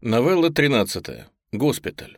Новелла 13. Госпиталь.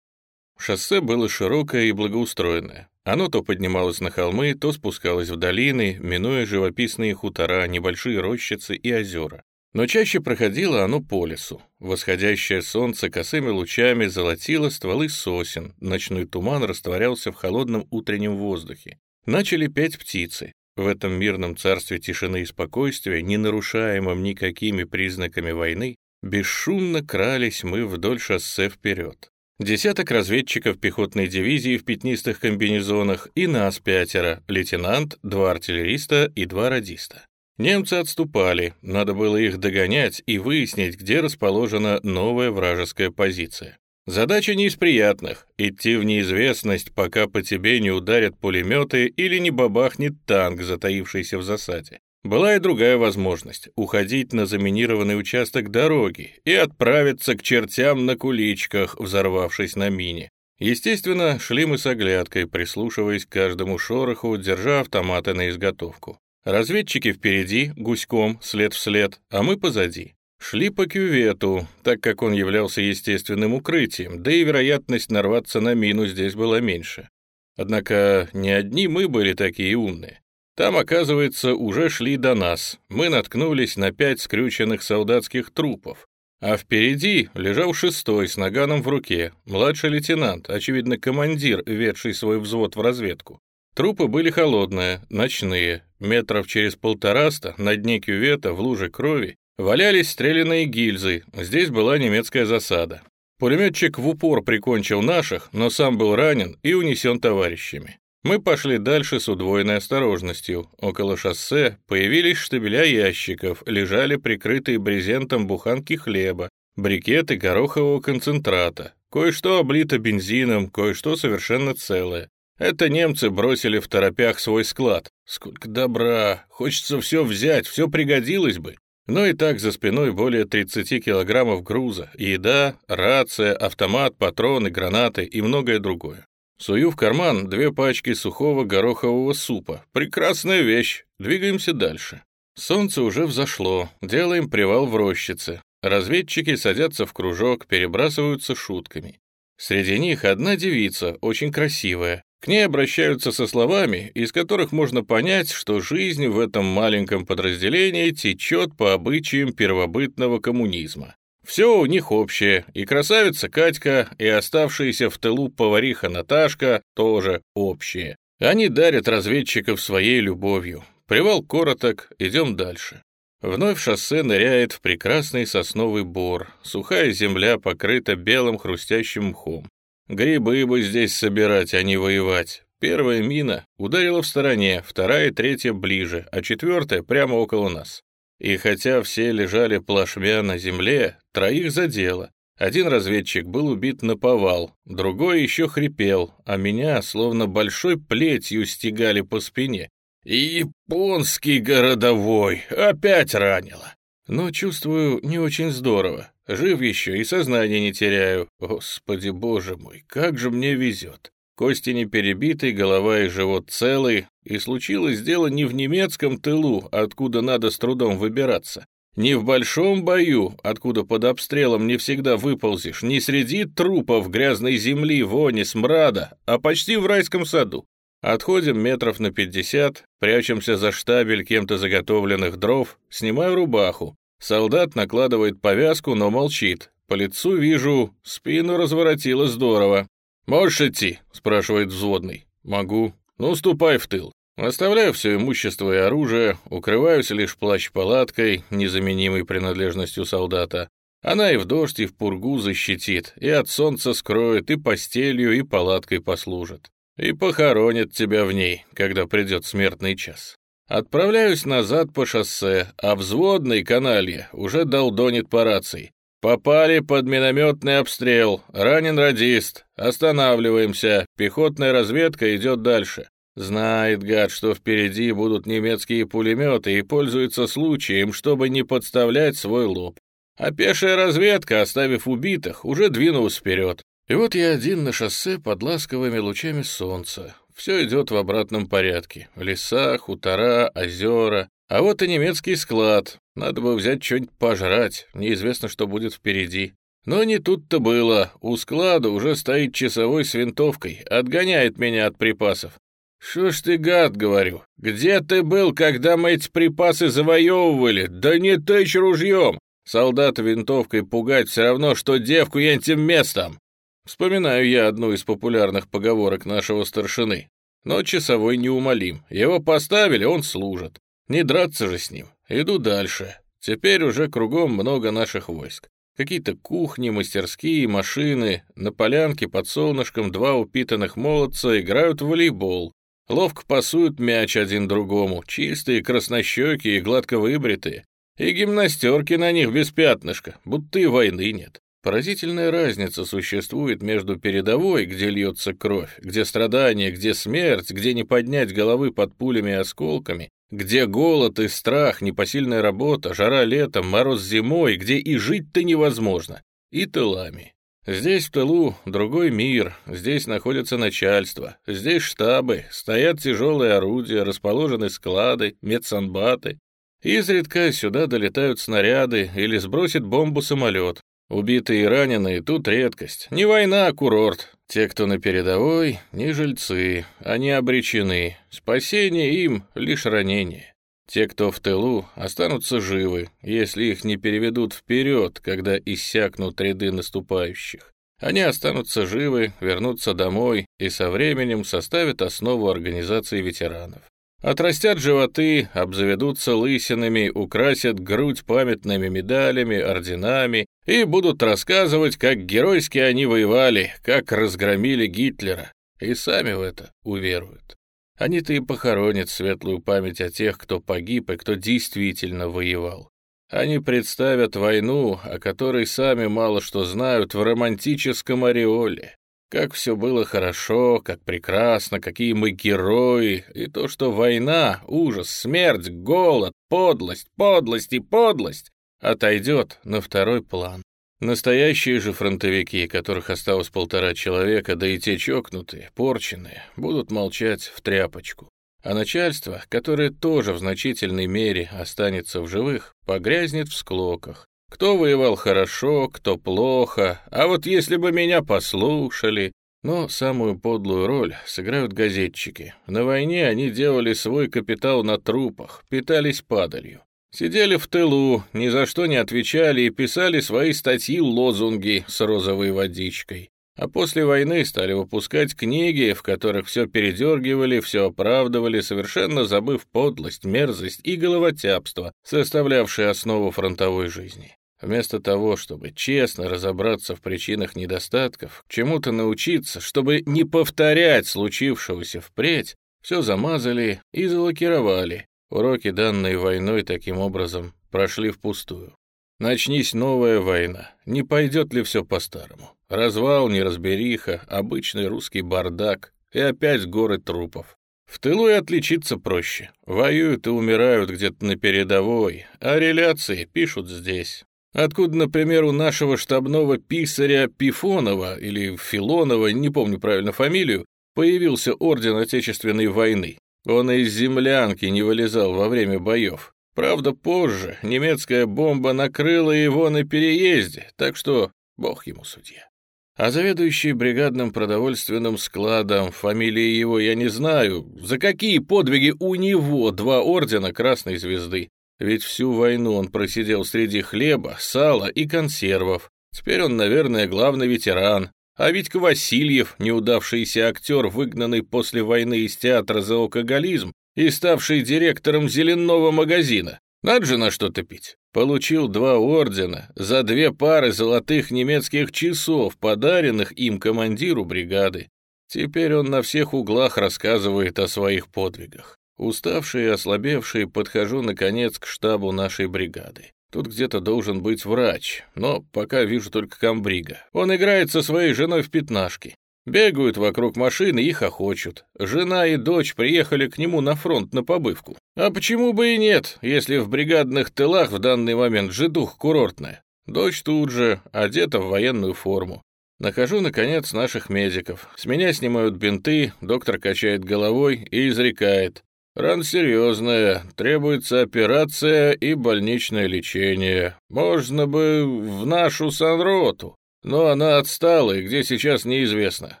Шоссе было широкое и благоустроенное. Оно то поднималось на холмы, то спускалось в долины, минуя живописные хутора, небольшие рощицы и озера. Но чаще проходило оно по лесу. Восходящее солнце косыми лучами золотило стволы сосен, ночной туман растворялся в холодном утреннем воздухе. Начали петь птицы. В этом мирном царстве тишины и спокойствия, не нарушаемом никакими признаками войны, Бесшумно крались мы вдоль шоссе вперед. Десяток разведчиков пехотной дивизии в пятнистых комбинезонах и нас пятеро, лейтенант, два артиллериста и два радиста. Немцы отступали, надо было их догонять и выяснить, где расположена новая вражеская позиция. Задача не из приятных — идти в неизвестность, пока по тебе не ударят пулеметы или не бабахнет танк, затаившийся в засаде. Была и другая возможность — уходить на заминированный участок дороги и отправиться к чертям на куличках, взорвавшись на мине. Естественно, шли мы с оглядкой, прислушиваясь к каждому шороху, держа автоматы на изготовку. Разведчики впереди, гуськом, след в след, а мы позади. Шли по кювету, так как он являлся естественным укрытием, да и вероятность нарваться на мину здесь была меньше. Однако не одни мы были такие умные. Там, оказывается, уже шли до нас. Мы наткнулись на пять скрюченных солдатских трупов. А впереди лежал шестой с наганом в руке, младший лейтенант, очевидно, командир, ведший свой взвод в разведку. Трупы были холодные, ночные. Метров через полтораста на дне кювета в луже крови валялись стрелянные гильзы. Здесь была немецкая засада. Пулеметчик в упор прикончил наших, но сам был ранен и унесен товарищами. Мы пошли дальше с удвоенной осторожностью. Около шоссе появились штабеля ящиков, лежали прикрытые брезентом буханки хлеба, брикеты горохового концентрата. Кое-что облито бензином, кое-что совершенно целое. Это немцы бросили в торопях свой склад. Сколько добра! Хочется все взять, все пригодилось бы. Но и так за спиной более 30 килограммов груза, еда, рация, автомат, патроны, гранаты и многое другое. Сую в карман две пачки сухого горохового супа. Прекрасная вещь. Двигаемся дальше. Солнце уже взошло. Делаем привал в рощице. Разведчики садятся в кружок, перебрасываются шутками. Среди них одна девица, очень красивая. К ней обращаются со словами, из которых можно понять, что жизнь в этом маленьком подразделении течет по обычаям первобытного коммунизма. Все у них общее, и красавица Катька, и оставшаяся в тылу повариха Наташка тоже общие. Они дарят разведчиков своей любовью. Привал короток, идем дальше. Вновь шоссе ныряет в прекрасный сосновый бор. Сухая земля покрыта белым хрустящим мхом. Грибы бы здесь собирать, а не воевать. Первая мина ударила в стороне, вторая и третья ближе, а четвертая прямо около нас. И хотя все лежали плашмя на земле, троих задело. Один разведчик был убит на повал, другой еще хрипел, а меня словно большой плетью стегали по спине. «Японский городовой! Опять ранило!» Но чувствую не очень здорово. Жив еще и сознание не теряю. Господи боже мой, как же мне везет. Кости не перебиты, голова и живот целый, и случилось дело не в немецком тылу, откуда надо с трудом выбираться, не в большом бою, откуда под обстрелом не всегда выползешь, не среди трупов грязной земли, вони, смрада, а почти в райском саду. Отходим метров на пятьдесят, прячемся за штабель кем-то заготовленных дров, снимаю рубаху. Солдат накладывает повязку, но молчит. По лицу вижу, спину разворотило здорово. «Можешь идти?» — спрашивает взводный. «Могу». «Ну, ступай в тыл». Оставляю все имущество и оружие, укрываюсь лишь плащ-палаткой, незаменимой принадлежностью солдата. Она и в дождь, и в пургу защитит, и от солнца скроет, и постелью, и палаткой послужит. И похоронит тебя в ней, когда придет смертный час. Отправляюсь назад по шоссе, а взводный каналья уже долдонит по рации. Попали под минометный обстрел. Ранен радист. Останавливаемся. Пехотная разведка идет дальше. Знает, гад, что впереди будут немецкие пулеметы и пользуется случаем, чтобы не подставлять свой лоб. А пешая разведка, оставив убитых, уже двинулась вперед. И вот я один на шоссе под ласковыми лучами солнца. Все идет в обратном порядке. Леса, хутора, озера. А вот и немецкий склад. Надо бы взять что-нибудь пожрать, неизвестно, что будет впереди. Но не тут-то было. У склада уже стоит часовой с винтовкой, отгоняет меня от припасов. «Что ж ты, гад, говорю, где ты был, когда мы эти припасы завоевывали? Да не тычь ружьем! Солдата винтовкой пугать все равно, что девку этим местом!» Вспоминаю я одну из популярных поговорок нашего старшины. Но часовой неумолим. Его поставили, он служит. Не драться же с ним. Иду дальше. Теперь уже кругом много наших войск. Какие-то кухни, мастерские, машины. На полянке под солнышком два упитанных молодца играют в волейбол. Ловко пасуют мяч один другому, чистые, краснощекие, гладко выбритые. И гимнастерки на них без пятнышка, будто и войны нет. Поразительная разница существует между передовой, где льется кровь, где страдания, где смерть, где не поднять головы под пулями и осколками, где голод и страх, непосильная работа, жара летом, мороз зимой, где и жить-то невозможно, и тылами. Здесь в тылу другой мир, здесь находится начальство, здесь штабы, стоят тяжелые орудия, расположены склады, медсанбаты. Изредка сюда долетают снаряды или сбросит бомбу самолет. Убитые и раненые тут редкость. Не война, а курорт. Те, кто на передовой, не жильцы, они обречены. Спасение им — лишь ранение. Те, кто в тылу, останутся живы, если их не переведут вперед, когда иссякнут ряды наступающих. Они останутся живы, вернутся домой и со временем составят основу организации ветеранов. Отрастят животы, обзаведутся лысинами, украсят грудь памятными медалями, орденами и будут рассказывать, как геройски они воевали, как разгромили Гитлера, и сами в это уверуют. Они-то и похоронят светлую память о тех, кто погиб и кто действительно воевал. Они представят войну, о которой сами мало что знают, в романтическом ореоле. Как все было хорошо, как прекрасно, какие мы герои, и то, что война, ужас, смерть, голод, подлость, подлость и подлость отойдет на второй план. Настоящие же фронтовики, которых осталось полтора человека, да и те чокнутые, порченные, будут молчать в тряпочку. А начальство, которое тоже в значительной мере останется в живых, погрязнет в склоках. Кто воевал хорошо, кто плохо, а вот если бы меня послушали... Но самую подлую роль сыграют газетчики. На войне они делали свой капитал на трупах, питались падалью. Сидели в тылу, ни за что не отвечали и писали свои статьи-лозунги с розовой водичкой. А после войны стали выпускать книги, в которых все передергивали, все оправдывали, совершенно забыв подлость, мерзость и головотяпство, составлявшие основу фронтовой жизни. Вместо того, чтобы честно разобраться в причинах недостатков, чему-то научиться, чтобы не повторять случившегося впредь, все замазали и залакировали, Уроки, данные войной, таким образом, прошли впустую. Начнись новая война, не пойдет ли все по-старому? Развал, неразбериха, обычный русский бардак и опять горы трупов. В тылу и отличиться проще. Воюют и умирают где-то на передовой, а реляции пишут здесь. Откуда, например, у нашего штабного писаря Пифонова или Филонова, не помню правильно фамилию, появился орден Отечественной войны. Он из землянки не вылезал во время боев. Правда, позже немецкая бомба накрыла его на переезде, так что бог ему судья. А заведующий бригадным продовольственным складом, фамилии его я не знаю, за какие подвиги у него два ордена Красной Звезды. Ведь всю войну он просидел среди хлеба, сала и консервов. Теперь он, наверное, главный ветеран, а Витька Васильев, неудавшийся актер, выгнанный после войны из театра за алкоголизм и ставший директором зеленого магазина. Надо же на что-то пить. Получил два ордена за две пары золотых немецких часов, подаренных им командиру бригады. Теперь он на всех углах рассказывает о своих подвигах. Уставший и ослабевший, подхожу, наконец, к штабу нашей бригады. Тут где-то должен быть врач, но пока вижу только комбрига. Он играет со своей женой в пятнашки. Бегают вокруг машины и хохочут. Жена и дочь приехали к нему на фронт на побывку. А почему бы и нет, если в бригадных тылах в данный момент жидух курортная? Дочь тут же, одета в военную форму. Нахожу, наконец, наших медиков. С меня снимают бинты, доктор качает головой и изрекает. Ран серьезная, требуется операция и больничное лечение. Можно бы в нашу санроту, но она отстала и где сейчас неизвестно.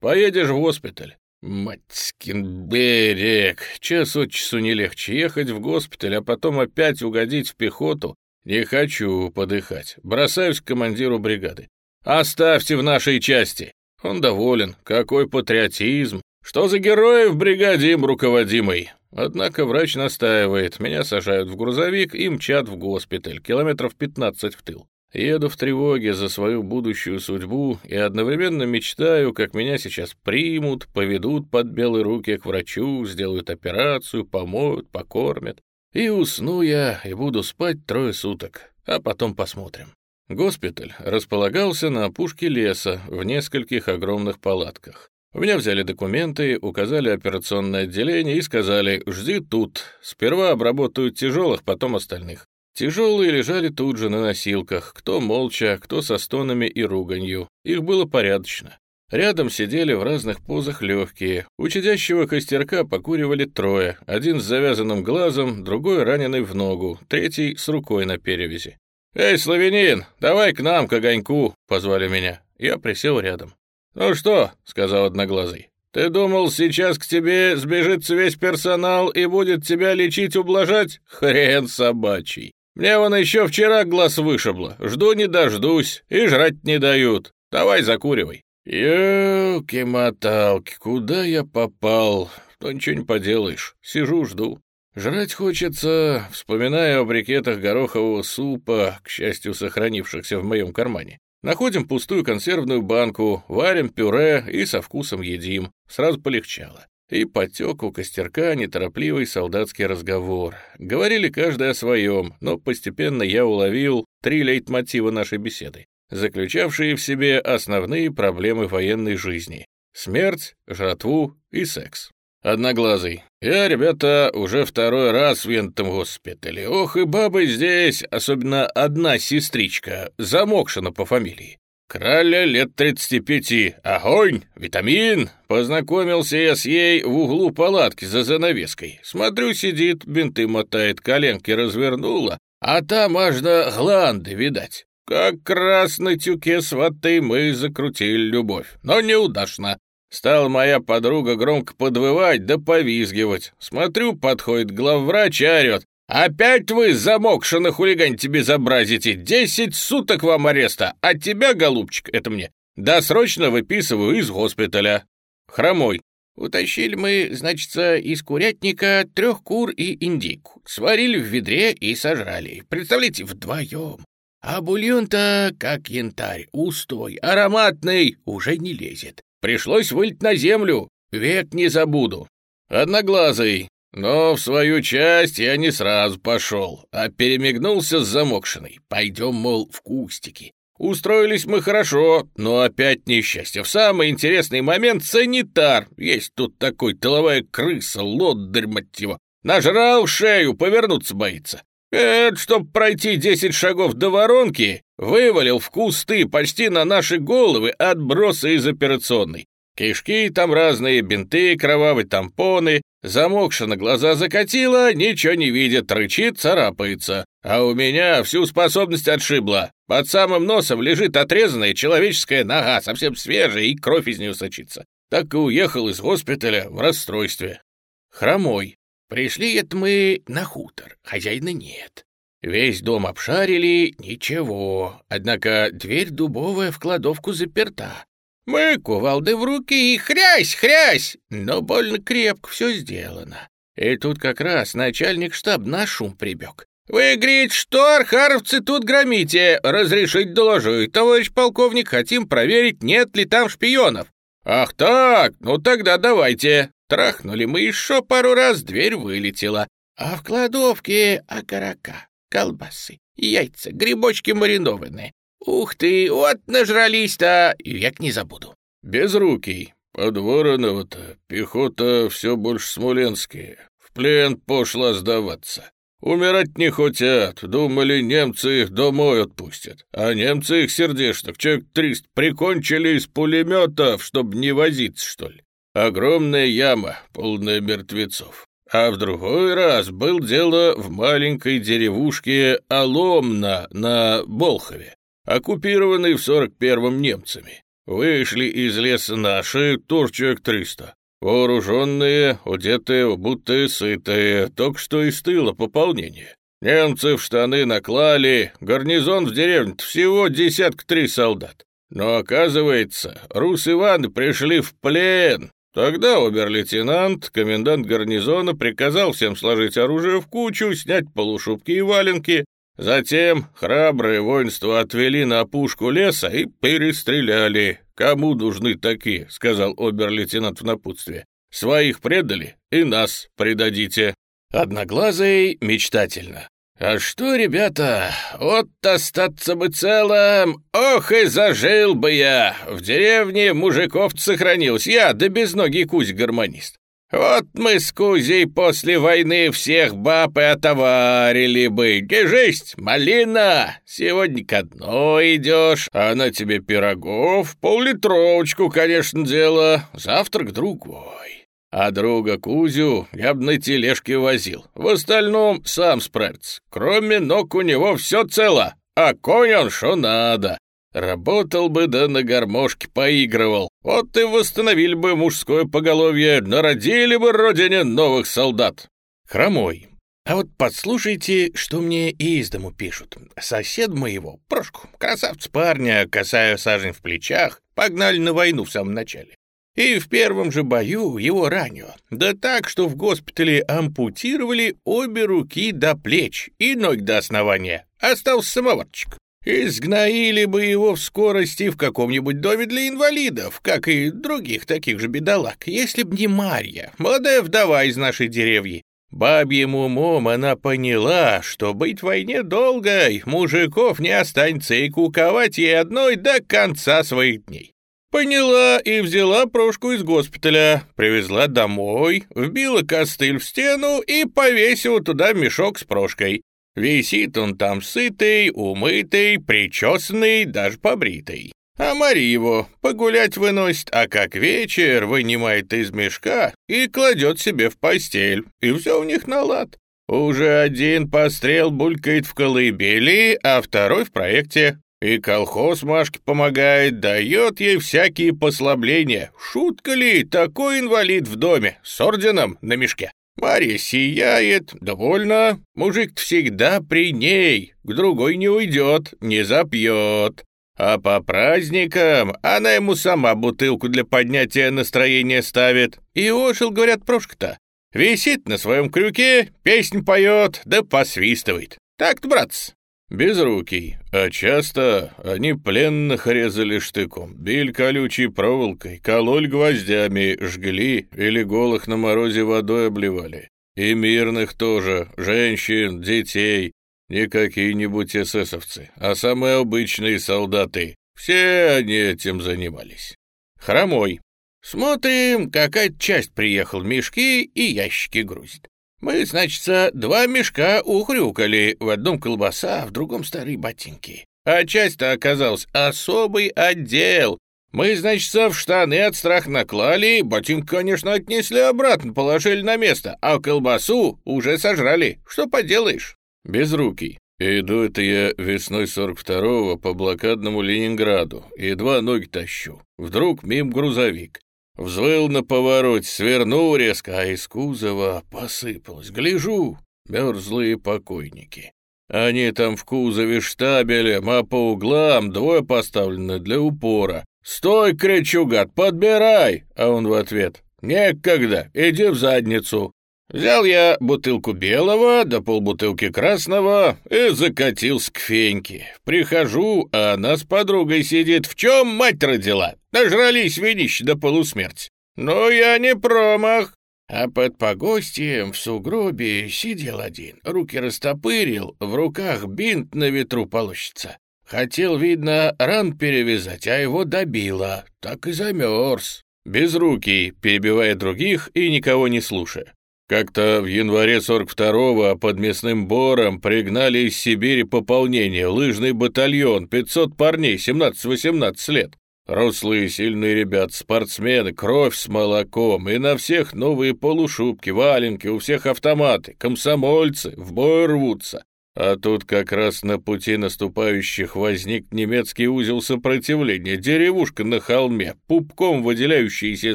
Поедешь в госпиталь. Матькин берег. Час от часу не легче ехать в госпиталь, а потом опять угодить в пехоту. Не хочу подыхать. Бросаюсь к командиру бригады. Оставьте в нашей части. Он доволен. Какой патриотизм. Что за герои в бригаде им руководимой? Однако врач настаивает. Меня сажают в грузовик и мчат в госпиталь. Километров 15 в тыл. Еду в тревоге за свою будущую судьбу и одновременно мечтаю, как меня сейчас примут, поведут под белые руки к врачу, сделают операцию, помоют, покормят. И усну я, и буду спать трое суток, а потом посмотрим. Госпиталь располагался на опушке леса в нескольких огромных палатках. У меня взяли документы, указали операционное отделение и сказали «жди тут, сперва обработают тяжелых, потом остальных». Тяжелые лежали тут же на носилках, кто молча, кто со стонами и руганью. Их было порядочно. Рядом сидели в разных позах легкие. У чадящего костерка покуривали трое. Один с завязанным глазом, другой раненый в ногу, третий с рукой на перевязи. «Эй, славянин, давай к нам, к огоньку!» — позвали меня. Я присел рядом. «Ну что?» — сказал Одноглазый. «Ты думал, сейчас к тебе сбежится весь персонал и будет тебя лечить, ублажать? Хрен собачий! Мне вон еще вчера глаз вышибло. Жду не дождусь, и жрать не дают. Давай закуривай». «Ёлки-моталки, куда я попал? То ничего не поделаешь. Сижу, жду. Жрать хочется, вспоминая о брикетах горохового супа, к счастью, сохранившихся в моем кармане. Находим пустую консервную банку, варим пюре и со вкусом едим. Сразу полегчало. И потек у костерка неторопливый солдатский разговор. Говорили каждый о своем, но постепенно я уловил три лейтмотива нашей беседы, заключавшие в себе основные проблемы военной жизни — смерть, жратву и секс. Одноглазый. Я, ребята, уже второй раз в ентом госпитале. Ох, и бабы здесь, особенно одна сестричка, замокшена по фамилии. Краля лет 35. Огонь! Витамин! Познакомился я с ей в углу палатки за занавеской. Смотрю, сидит, бинты мотает, коленки развернула, а там аж до гланды, видать. Как раз на тюке сваты мы закрутили любовь, но неудачно. Стала моя подруга громко подвывать да повизгивать. Смотрю, подходит главврач и орет. «Опять вы, замокши на хулиганьте безобразите! Десять суток вам ареста! А тебя, голубчик, это мне, досрочно выписываю из госпиталя. Хромой. Утащили мы, значится, из курятника трех кур и индейку. Сварили в ведре и сожрали. Представляете, вдвоем. А бульон-то, как янтарь, устой, ароматный, уже не лезет. Пришлось вылить на землю, век не забуду. Одноглазый, но в свою часть я не сразу пошел, а перемигнулся с замокшиной. Пойдем, мол, в кустики. Устроились мы хорошо, но опять несчастье. В самый интересный момент санитар. Есть тут такой тыловая крыса, лодырь, мать его. Нажрал шею, повернуться боится. Это, чтоб пройти десять шагов до воронки, вывалил в кусты почти на наши головы отбросы из операционной. Кишки там разные, бинты, кровавые тампоны, замокша на глаза закатила, ничего не видит, рычит, царапается. А у меня всю способность отшибла. Под самым носом лежит отрезанная человеческая нога, совсем свежая, и кровь из нее сочится. Так и уехал из госпиталя в расстройстве. Хромой. Пришли это мы на хутор, хозяина нет. Весь дом обшарили, ничего. Однако дверь дубовая в кладовку заперта. Мы кувалды в руки и хрясь, хрясь, но больно крепко все сделано. И тут как раз начальник штаб на шум прибег. «Вы, говорит, что, архаровцы, тут громите? Разрешить доложить, товарищ полковник, хотим проверить, нет ли там шпионов». «Ах так, ну тогда давайте». Трахнули мы еще пару раз, дверь вылетела. А в кладовке окорока, колбасы, яйца, грибочки маринованные. «Ух ты, вот нажрались-то, век не забуду». «Безрукий, подворонного-то, пехота все больше смоленские, в плен пошла сдаваться. Умирать не хотят, думали, немцы их домой отпустят, а немцы их сердечных, человек триста, прикончили из пулеметов, чтобы не возиться, что ли. Огромная яма, полная мертвецов. а в другой раз был дело в маленькой деревушке Аломна на Болхове, оккупированной в 41-м немцами. Вышли из леса наши, тоже человек 300. Вооруженные, одетые, будто сытые, только что из тыла пополнение. Немцы в штаны наклали, гарнизон в деревне всего десятка три солдат. Но оказывается, рус Иваны пришли в плен. Тогда обер-лейтенант, комендант гарнизона, приказал всем сложить оружие в кучу, снять полушубки и валенки. Затем храбрые воинства отвели на опушку леса и перестреляли. «Кому нужны такие?» — сказал обер-лейтенант в напутствие. «Своих предали и нас предадите». Одноглазый мечтательно. «А что, ребята, вот остаться бы целым, ох и зажил бы я! В деревне мужиков сохранился я, да безногий Кузь-гармонист. Вот мы с Кузей после войны всех баб и отоварили бы. Держись, малина! Сегодня к одной идешь, а на тебе пирогов, поллитровочку, конечно, дело, завтра к другой. А друга Кузю я бы на тележке возил. В остальном сам справится. Кроме ног у него все цело, а конь он что надо. Работал бы да на гармошке поигрывал. Вот и восстановили бы мужское поголовье, народили бы родине новых солдат. Хромой. А вот подслушайте, что мне из дому пишут. Сосед моего, Прошку, красавец парня, касая сажень в плечах, погнали на войну в самом начале. И в первом же бою его ранило. Да так, что в госпитале ампутировали обе руки до плеч и ноги до основания. Остался самоварчик. Изгноили бы его в скорости в каком-нибудь доме для инвалидов, как и других таких же бедолаг, если б не Марья, молодая вдова из нашей деревни. Бабьим умом она поняла, что быть в войне долгой, мужиков не останется и куковать ей одной до конца своих дней. Поняла и взяла Прошку из госпиталя, привезла домой, вбила костыль в стену и повесила туда мешок с Прошкой. Висит он там сытый, умытый, причесанный, даже побритый. А Мария его погулять выносит, а как вечер вынимает из мешка и кладет себе в постель, и все у них на лад. Уже один пострел булькает в колыбели, а второй в проекте. И колхоз Машке помогает, дает ей всякие послабления. Шутка ли, такой инвалид в доме, с орденом на мешке. Марья сияет, довольна. Мужик всегда при ней, к другой не уйдет, не запьет. А по праздникам она ему сама бутылку для поднятия настроения ставит. И ожил, говорят, Прошка-то. Висит на своем крюке, песнь поет, да посвистывает. Так-то, братцы. Безрукий, а часто они пленных резали штыком, били колючей проволокой, кололь гвоздями, жгли или голых на морозе водой обливали. И мирных тоже, женщин, детей, не какие-нибудь эсэсовцы, а самые обычные солдаты. Все они этим занимались. Хромой. Смотрим, какая часть приехал мешки и ящики грузит. Мы, значит, два мешка ухрюкали, в одном колбаса, а в другом старые ботинки. А часть-то оказалась особый отдел. Мы, значит, в штаны от страха наклали, ботинки, конечно, отнесли обратно, положили на место, а колбасу уже сожрали. Что поделаешь? Безрукий. Иду это я весной 42-го по блокадному Ленинграду, едва ноги тащу. Вдруг мим грузовик. Взвыл на повороте, свернул резко, а из кузова посыпалось. Гляжу, мерзлые покойники. Они там в кузове штабелем, а по углам двое поставлены для упора. «Стой, кричу, гад, подбирай!» А он в ответ «Некогда, иди в задницу». Взял я бутылку белого да полбутылки красного и закатился к Феньке. Прихожу, а она с подругой сидит. В чем мать родила? Нажрались винищ до полусмерти. Но я не промах. А под погостием в сугробе сидел один. Руки растопырил, в руках бинт на ветру полощется. Хотел, видно, ран перевязать, а его добило. Так и замерз. Без руки, перебивая других и никого не слушая. Как-то в январе 42-го под мясным бором пригнали из Сибири пополнение, лыжный батальон, 500 парней, 17-18 лет. Рослые сильные ребят, спортсмены, кровь с молоком, и на всех новые полушубки, валенки, у всех автоматы, комсомольцы, в бой рвутся. А тут как раз на пути наступающих возник немецкий узел сопротивления, деревушка на холме, пупком выделяющаяся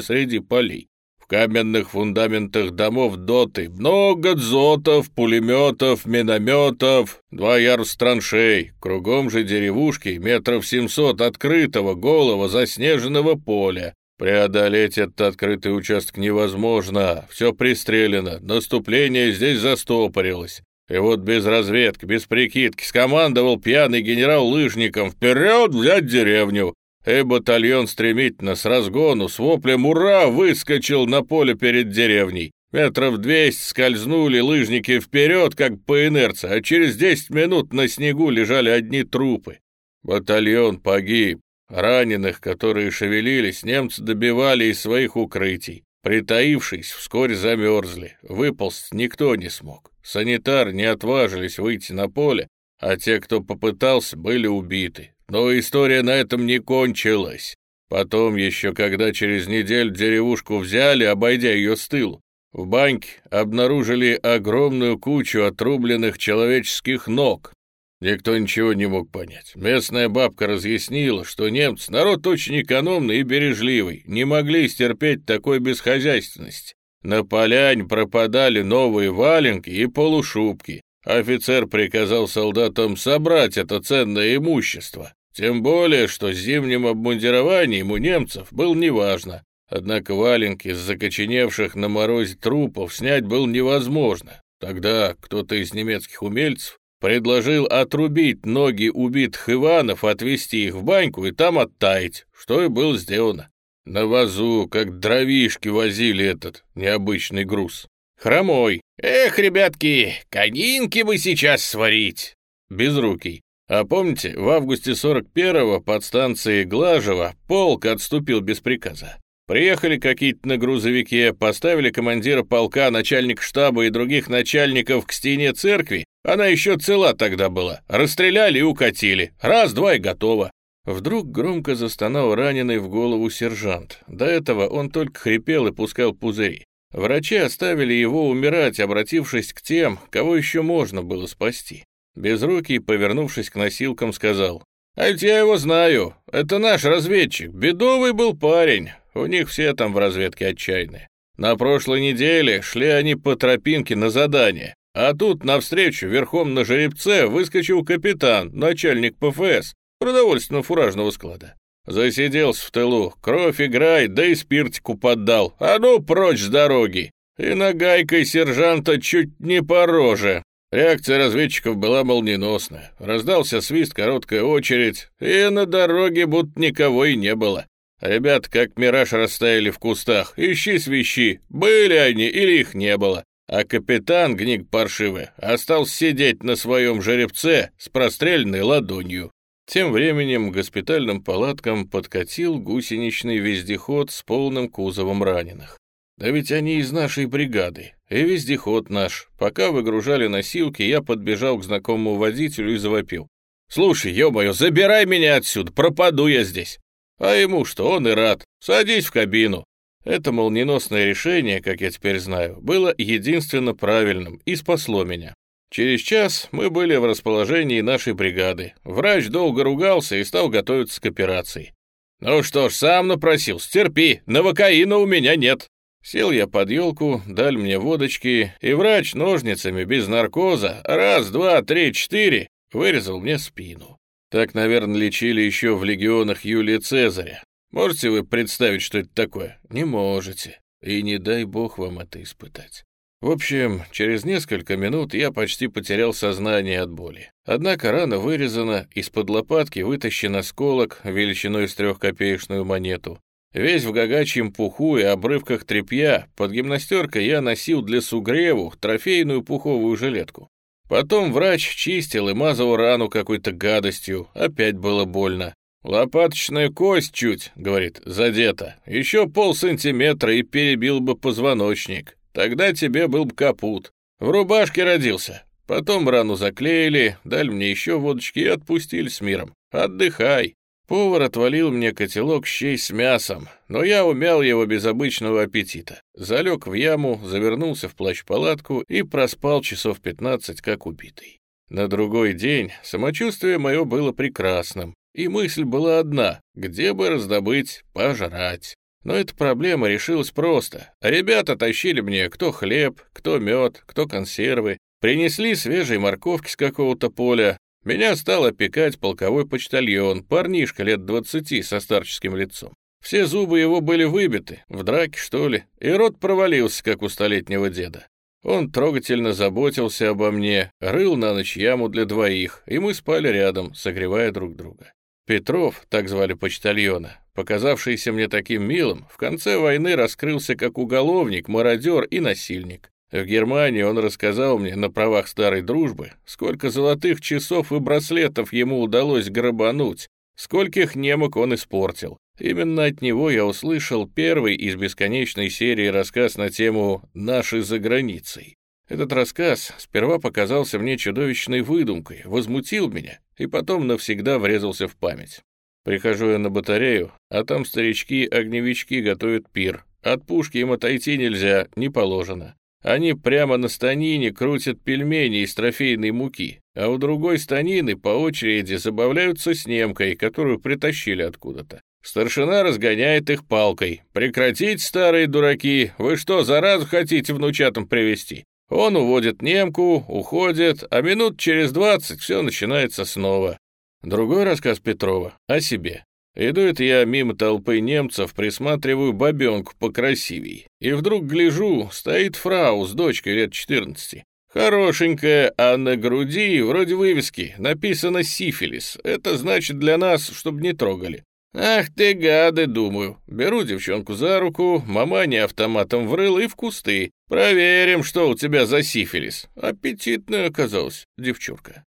среди полей. Каменных фундаментах домов доты много дзотов, пулеметов, минометов, два ярус траншей, кругом же деревушки метров семьсот открытого, голого, заснеженного поля. Преодолеть этот открытый участок невозможно, все пристрелено, наступление здесь застопорилось. И вот без разведки, без прикидки скомандовал пьяный генерал лыжником «Вперед взять деревню!» И батальон стремительно с разгону, с воплем «Ура!» выскочил на поле перед деревней. Метров двести скользнули лыжники вперед, как по инерции, а через десять минут на снегу лежали одни трупы. Батальон погиб. Раненых, которые шевелились, немцы добивали из своих укрытий. Притаившись, вскоре замерзли. Выползть никто не смог. Санитары не отважились выйти на поле, а те, кто попытался, были убиты. Но история на этом не кончилась. Потом еще, когда через неделю деревушку взяли, обойдя ее с тылу, в баньке обнаружили огромную кучу отрубленных человеческих ног. Никто ничего не мог понять. Местная бабка разъяснила, что немцы — народ очень экономный и бережливый, не могли стерпеть такой бесхозяйственности. На полянь пропадали новые валенки и полушубки. Офицер приказал солдатам собрать это ценное имущество. Тем более, что зимним обмундированием у немцев было неважно. Однако валенки с закоченевших на морозе трупов снять было невозможно. Тогда кто-то из немецких умельцев предложил отрубить ноги убитых Иванов, отвезти их в баньку и там оттаять, что и было сделано. На вазу, как дровишки возили этот необычный груз. Хромой. Эх, ребятки, конинки бы сейчас сварить. Безрукий. А помните, в августе 41-го под станцией Глажево полк отступил без приказа. Приехали какие-то на грузовике, поставили командира полка, начальник штаба и других начальников к стене церкви. Она еще цела тогда была. Расстреляли и укатили. Раз-два и готово. Вдруг громко застонал раненый в голову сержант. До этого он только хрипел и пускал пузыри. Врачи оставили его умирать, обратившись к тем, кого еще можно было спасти. Безрукий, повернувшись к носилкам, сказал, «А ведь я его знаю. Это наш разведчик. Бедовый был парень. У них все там в разведке отчаянные. На прошлой неделе шли они по тропинке на задание, а тут навстречу верхом на жеребце выскочил капитан, начальник ПФС, продовольственно-фуражного склада. Засиделся в тылу, кровь играет, да и спиртику поддал. А ну прочь с дороги! И нагайкой сержанта чуть не по роже. Реакция разведчиков была молниеносная. Раздался свист, короткая очередь, и на дороге будто никого и не было. Ребят, как мираж, растаяли в кустах. Ищи свищи, были они или их не было. А капитан, гник паршивый, остался сидеть на своем жеребце с простреленной ладонью. Тем временем к госпитальным палаткам подкатил гусеничный вездеход с полным кузовом раненых. Да ведь они из нашей бригады, и вездеход наш. Пока выгружали носилки, я подбежал к знакомому водителю и завопил. «Слушай, ё-моё, забирай меня отсюда, пропаду я здесь!» А ему что, он и рад. Садись в кабину. Это молниеносное решение, как я теперь знаю, было единственно правильным и спасло меня. Через час мы были в расположении нашей бригады. Врач долго ругался и стал готовиться к операции. «Ну что ж, сам напросился, терпи, новокаина у меня нет». Сел я под елку, дали мне водочки, и врач ножницами без наркоза раз, два, три, четыре вырезал мне спину. Так, наверное, лечили еще в легионах Юлия Цезаря. Можете вы представить, что это такое? Не можете. И не дай бог вам это испытать. В общем, через несколько минут я почти потерял сознание от боли. Однако рана вырезана, из-под лопатки вытащен осколок величиной с трехкопеечную монету. Весь в гагачьем пуху и обрывках тряпья, под гимнастеркой я носил для сугреву трофейную пуховую жилетку. Потом врач чистил и мазал рану какой-то гадостью, опять было больно. «Лопаточная кость чуть», — говорит, — «задета. Еще полсантиметра и перебил бы позвоночник. Тогда тебе был бы капут. В рубашке родился. Потом рану заклеили, дали мне еще водочки и отпустили с миром. Отдыхай. Повар отвалил мне котелок щей с мясом, но я умял его без обычного аппетита. Залег в яму, завернулся в плащ-палатку и проспал часов пятнадцать, как убитый. На другой день самочувствие мое было прекрасным, и мысль была одна — где бы раздобыть пожрать. Но эта проблема решилась просто. Ребята тащили мне кто хлеб, кто мед, кто консервы, принесли свежие морковки с какого-то поля, меня стал опекать полковой почтальон, парнишка лет двадцати со старческим лицом. Все зубы его были выбиты, в драке, что ли, и рот провалился, как у столетнего деда. Он трогательно заботился обо мне, рыл на ночь яму для двоих, и мы спали рядом, согревая друг друга. Петров, так звали почтальона, показавшийся мне таким милым, в конце войны раскрылся как уголовник, мародер и насильник. В Германии он рассказал мне на правах старой дружбы, сколько золотых часов и браслетов ему удалось грабануть, скольких немок он испортил. Именно от него я услышал первый из бесконечной серии рассказ на тему «Наши за границей». Этот рассказ сперва показался мне чудовищной выдумкой, возмутил меня и потом навсегда врезался в память. Прихожу я на батарею, а там старички-огневички готовят пир. От пушки им отойти нельзя, не положено. Они прямо на станине крутят пельмени из трофейной муки, а у другой станины по очереди забавляются с немкой, которую притащили откуда-то. Старшина разгоняет их палкой. «Прекратите, старые дураки! Вы что, заразу хотите внучатам привести? Он уводит немку, уходит, а минут через двадцать все начинается снова. Другой рассказ Петрова о себе. Иду я мимо толпы немцев, присматриваю бабенку покрасивей. И вдруг гляжу, стоит фрау с дочкой лет 14. Хорошенькая, а на груди, вроде вывески, написано «сифилис». Это значит для нас, чтобы не трогали. Ах ты гады, думаю. Беру девчонку за руку, маманя автоматом врыл и в кусты. Проверим, что у тебя за сифилис. Аппетитная оказалась девчурка.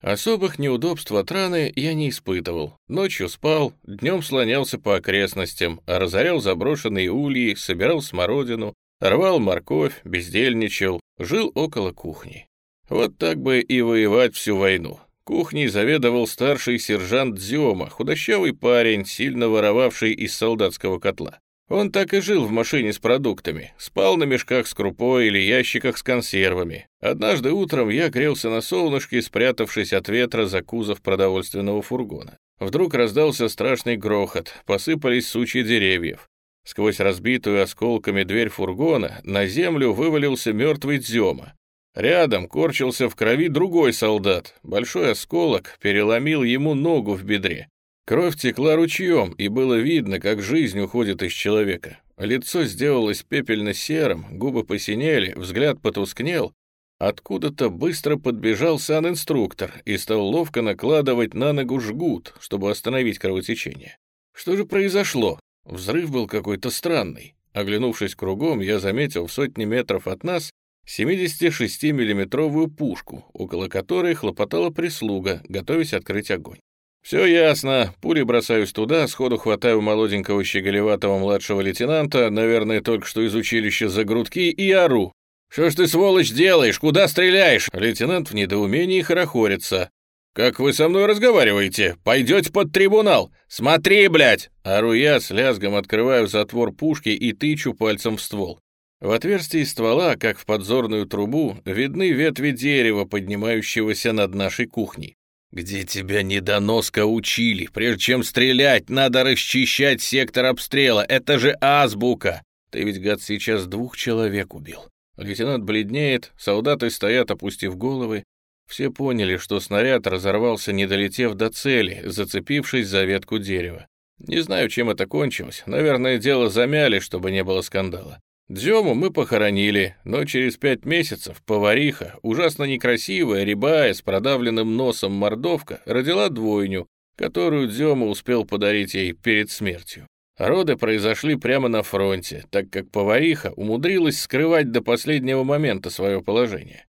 Особых неудобств от раны я не испытывал. Ночью спал, днем слонялся по окрестностям, разорял заброшенные ульи, собирал смородину, рвал морковь, бездельничал, жил около кухни. Вот так бы и воевать всю войну. Кухней заведовал старший сержант Зёма, худощавый парень, сильно воровавший из солдатского котла. Он так и жил в машине с продуктами, спал на мешках с крупой или ящиках с консервами. Однажды утром я грелся на солнышке, спрятавшись от ветра за кузов продовольственного фургона. Вдруг раздался страшный грохот, посыпались сучья деревьев. Сквозь разбитую осколками дверь фургона на землю вывалился мертвый Дзема. Рядом корчился в крови другой солдат. Большой осколок переломил ему ногу в бедре. Кровь текла ручьем, и было видно, как жизнь уходит из человека. Лицо сделалось пепельно-серым, губы посинели, взгляд потускнел. Откуда-то быстро подбежал сан-инструктор и стал ловко накладывать на ногу жгут, чтобы остановить кровотечение. Что же произошло? Взрыв был какой-то странный. Оглянувшись кругом, я заметил в сотни метров от нас 76-миллиметровую пушку, около которой хлопотала прислуга, готовясь открыть огонь. «Все ясно. Пули бросаюсь туда, сходу хватаю молоденького щеголеватого младшего лейтенанта, наверное, только что из училища за грудки, и ору. «Что ж ты, сволочь, делаешь? Куда стреляешь?» Лейтенант в недоумении хорохорится. «Как вы со мной разговариваете? Пойдете под трибунал? Смотри, блядь!» Ору я, с лязгом открываю затвор пушки и тычу пальцем в ствол. В отверстии ствола, как в подзорную трубу, видны ветви дерева, поднимающегося над нашей кухней. «Где тебя недоноска учили? Прежде чем стрелять, надо расчищать сектор обстрела. Это же азбука!» «Ты ведь, гад, сейчас двух человек убил». Лейтенант бледнеет, солдаты стоят, опустив головы. Все поняли, что снаряд разорвался, не долетев до цели, зацепившись за ветку дерева. Не знаю, чем это кончилось. Наверное, дело замяли, чтобы не было скандала. Дзему мы похоронили, но через пять месяцев повариха, ужасно некрасивая, рябая, с продавленным носом мордовка, родила двойню, которую Дзема успел подарить ей перед смертью. Роды произошли прямо на фронте, так как повариха умудрилась скрывать до последнего момента свое положение.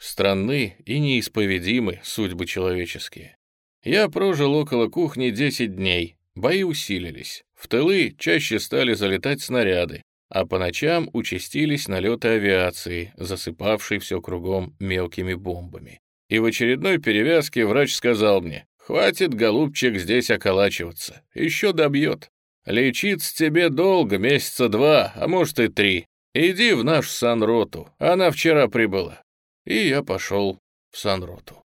Странны и неисповедимы судьбы человеческие. Я прожил около кухни 10 дней, бои усилились. В тылы чаще стали залетать снаряды, а по ночам участились налеты авиации, засыпавшей все кругом мелкими бомбами. И в очередной перевязке врач сказал мне, Хватит, голубчик, здесь околачиваться. Еще добьет. Лечиться тебе долго, месяца два, а может и три. Иди в наш санроту. Она вчера прибыла. И я пошел в санроту.